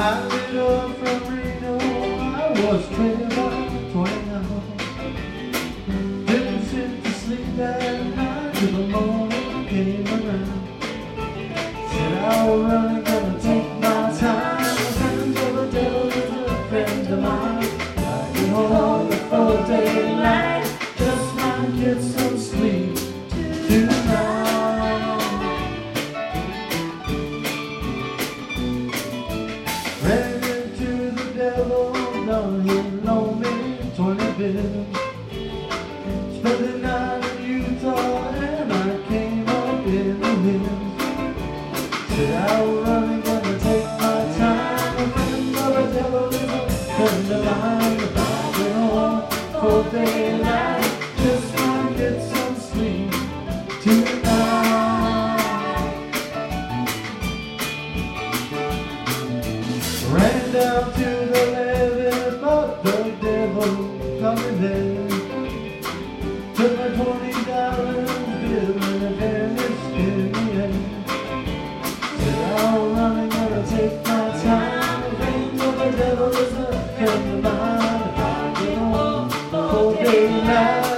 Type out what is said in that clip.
I lit up from Reno. I was Didn't sit to sleep that night till the morning. time, the battle, for day and. now.